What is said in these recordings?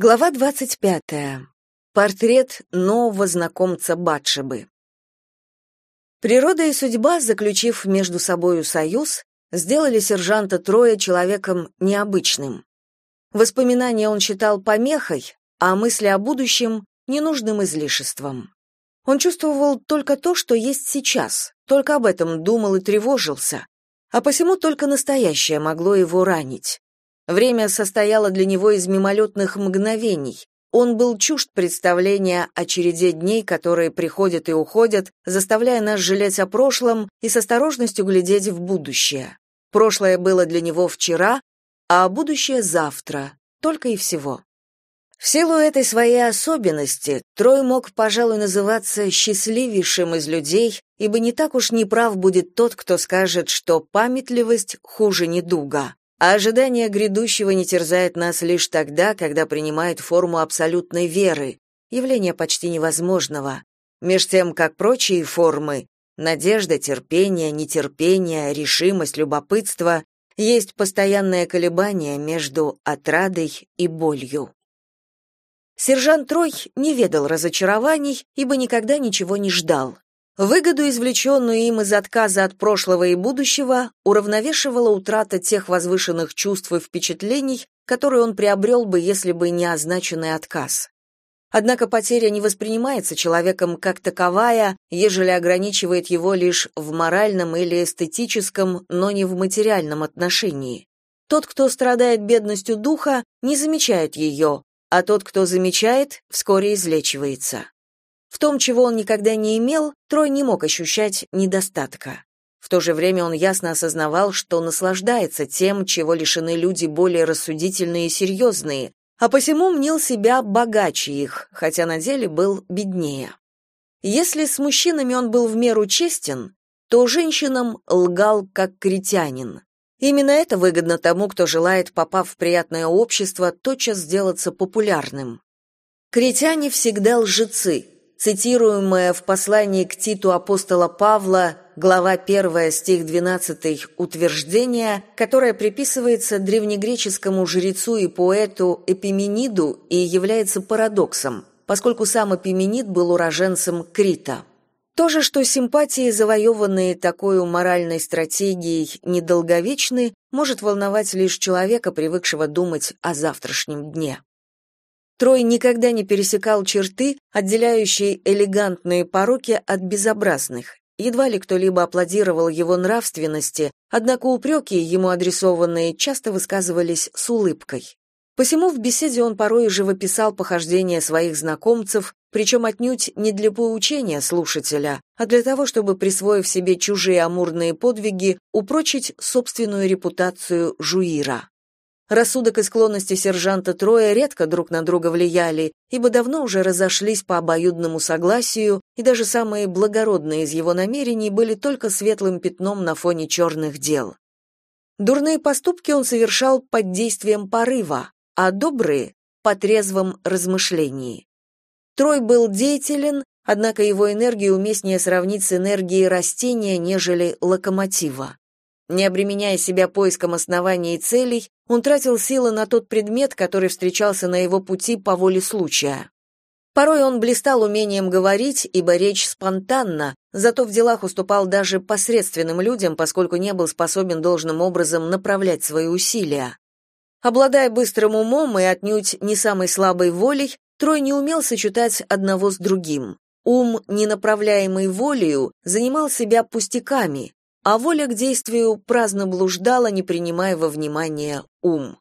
Глава 25. Портрет нового знакомца Батшебы. Природа и судьба, заключив между собою союз, сделали сержанта Троя человеком необычным. Воспоминания он считал помехой, а мысли о будущем — ненужным излишеством. Он чувствовал только то, что есть сейчас, только об этом думал и тревожился, а посему только настоящее могло его ранить. Время состояло для него из мимолетных мгновений. Он был чужд представления о череде дней, которые приходят и уходят, заставляя нас жалеть о прошлом и с осторожностью глядеть в будущее. Прошлое было для него вчера, а будущее завтра, только и всего. В силу этой своей особенности Трой мог, пожалуй, называться счастливейшим из людей, ибо не так уж неправ будет тот, кто скажет, что памятливость хуже недуга. А ожидание грядущего не терзает нас лишь тогда, когда принимает форму абсолютной веры, явление почти невозможного. Меж тем, как прочие формы — надежда, терпение, нетерпение, решимость, любопытство — есть постоянное колебание между отрадой и болью. Сержант Трой не ведал разочарований, ибо никогда ничего не ждал. Выгоду, извлеченную им из отказа от прошлого и будущего, уравновешивала утрата тех возвышенных чувств и впечатлений, которые он приобрел бы, если бы не означенный отказ. Однако потеря не воспринимается человеком как таковая, ежели ограничивает его лишь в моральном или эстетическом, но не в материальном отношении. Тот, кто страдает бедностью духа, не замечает ее, а тот, кто замечает, вскоре излечивается. В том, чего он никогда не имел, Трой не мог ощущать недостатка. В то же время он ясно осознавал, что наслаждается тем, чего лишены люди более рассудительные и серьезные, а посему мнил себя богаче их, хотя на деле был беднее. Если с мужчинами он был в меру честен, то женщинам лгал как критянин. Именно это выгодно тому, кто желает, попав в приятное общество, тотчас сделаться популярным. Критяне всегда лжецы, цитируемое в послании к Титу апостола Павла, глава 1, стих 12, утверждение, которое приписывается древнегреческому жрецу и поэту Эпимениду и является парадоксом, поскольку сам Эпименид был уроженцем Крита. То же, что симпатии, завоеванные такой моральной стратегией, недолговечны, может волновать лишь человека, привыкшего думать о завтрашнем дне. Трой никогда не пересекал черты, отделяющие элегантные пороки от безобразных. Едва ли кто-либо аплодировал его нравственности, однако упреки, ему адресованные, часто высказывались с улыбкой. Посему в беседе он порой живописал похождения своих знакомцев, причем отнюдь не для поучения слушателя, а для того, чтобы, присвоив себе чужие амурные подвиги, упрочить собственную репутацию жуира. Рассудок и склонности сержанта Троя редко друг на друга влияли, ибо давно уже разошлись по обоюдному согласию, и даже самые благородные из его намерений были только светлым пятном на фоне черных дел. Дурные поступки он совершал под действием порыва, а добрые — по трезвом размышлении. Трой был деятелен, однако его энергию уместнее сравнить с энергией растения, нежели локомотива. Не обременяя себя поиском оснований и целей, он тратил силы на тот предмет, который встречался на его пути по воле случая. Порой он блистал умением говорить, ибо речь спонтанна, зато в делах уступал даже посредственным людям, поскольку не был способен должным образом направлять свои усилия. Обладая быстрым умом и отнюдь не самой слабой волей, Трой не умел сочетать одного с другим. Ум, не направляемый волею, занимал себя пустяками, а воля к действию праздно блуждала, не принимая во внимание ум.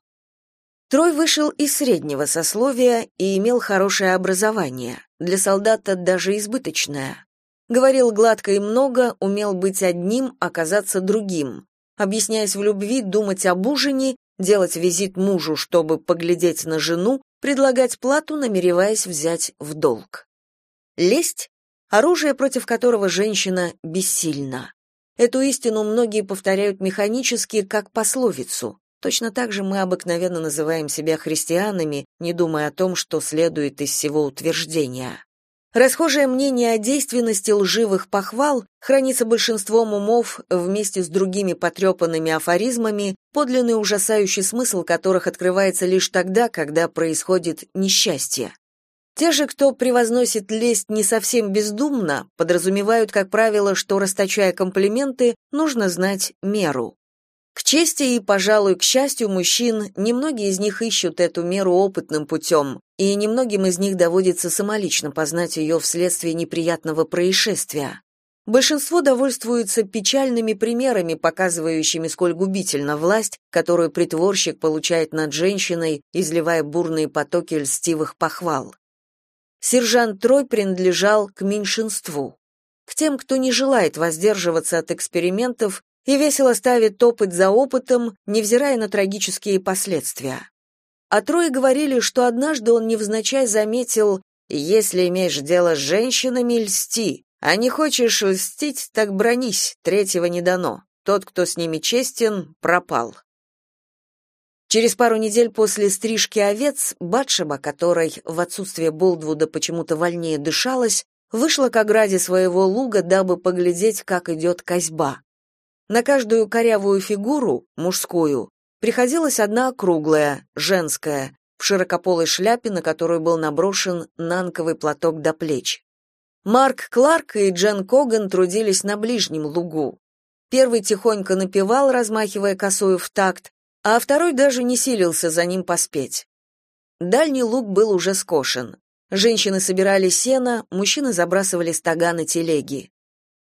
Трой вышел из среднего сословия и имел хорошее образование, для солдата даже избыточное. Говорил гладко и много, умел быть одним, оказаться другим. Объясняясь в любви, думать об ужине, делать визит мужу, чтобы поглядеть на жену, предлагать плату, намереваясь взять в долг. Лесть — оружие, против которого женщина бессильна. Эту истину многие повторяют механически, как пословицу. Точно так же мы обыкновенно называем себя христианами, не думая о том, что следует из всего утверждения. Расхожее мнение о действенности лживых похвал хранится большинством умов вместе с другими потрепанными афоризмами, подлинный ужасающий смысл которых открывается лишь тогда, когда происходит несчастье. Те же, кто превозносит лесть не совсем бездумно, подразумевают, как правило, что, расточая комплименты, нужно знать меру. К чести и, пожалуй, к счастью мужчин, немногие из них ищут эту меру опытным путем, и немногим из них доводится самолично познать ее вследствие неприятного происшествия. Большинство довольствуются печальными примерами, показывающими, сколь губительна власть, которую притворщик получает над женщиной, изливая бурные потоки льстивых похвал. Сержант Трой принадлежал к меньшинству, к тем, кто не желает воздерживаться от экспериментов и весело ставит опыт за опытом, невзирая на трагические последствия. А трое говорили, что однажды он невзначай заметил, если имеешь дело с женщинами, льсти, а не хочешь льстить, так бронись, третьего не дано. Тот, кто с ними честен, пропал. Через пару недель после стрижки овец Батшеба, которой в отсутствие Болдвуда почему-то вольнее дышалась, вышла к ограде своего луга, дабы поглядеть, как идет козьба. На каждую корявую фигуру, мужскую, приходилась одна круглая, женская, в широкополой шляпе, на которую был наброшен нанковый платок до плеч. Марк Кларк и Джен Коган трудились на ближнем лугу. Первый тихонько напевал, размахивая косою в такт, а второй даже не силился за ним поспеть. Дальний луг был уже скошен. Женщины собирали сено, мужчины забрасывали стаганы телеги.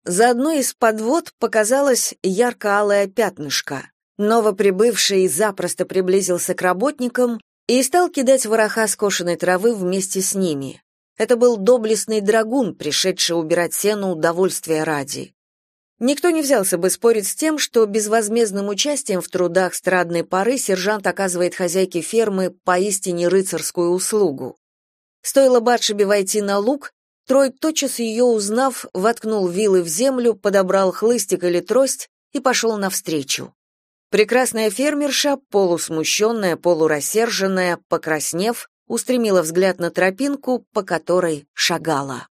За одной из подвод показалось ярко-алое пятнышко. Новоприбывший запросто приблизился к работникам и стал кидать вороха скошенной травы вместе с ними. Это был доблестный драгун, пришедший убирать сено удовольствия ради. Никто не взялся бы спорить с тем, что безвозмездным участием в трудах страдной поры сержант оказывает хозяйке фермы поистине рыцарскую услугу. Стоило Батшебе войти на луг, Трой, тотчас ее узнав, воткнул вилы в землю, подобрал хлыстик или трость и пошел навстречу. Прекрасная фермерша, полусмущенная, полурассерженная, покраснев, устремила взгляд на тропинку, по которой шагала.